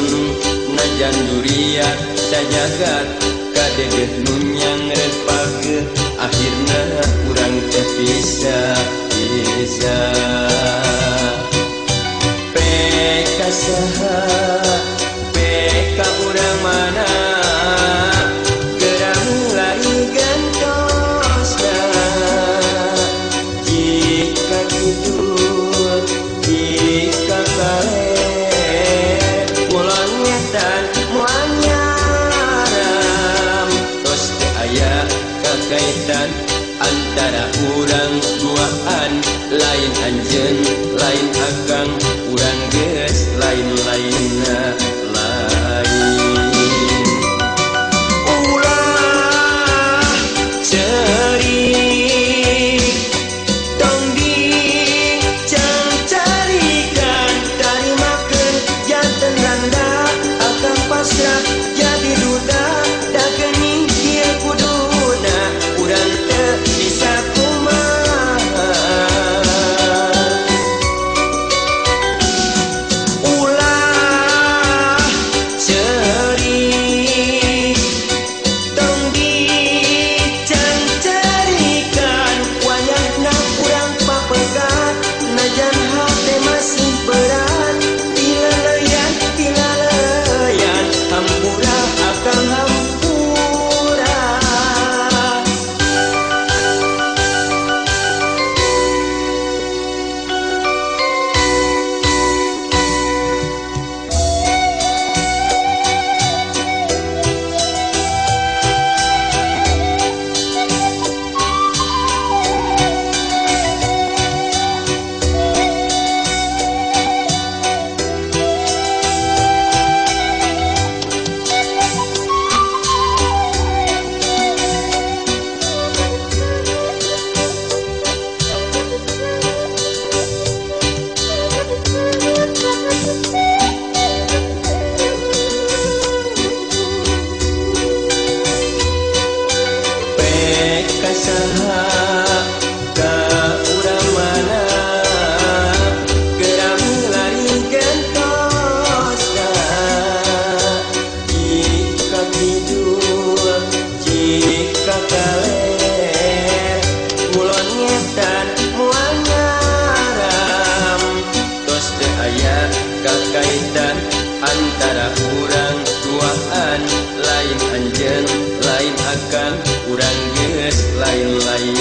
hulu najan duriat sajagat kadeget nun yang repage akhirnya kurang teh bisa bisa 祝い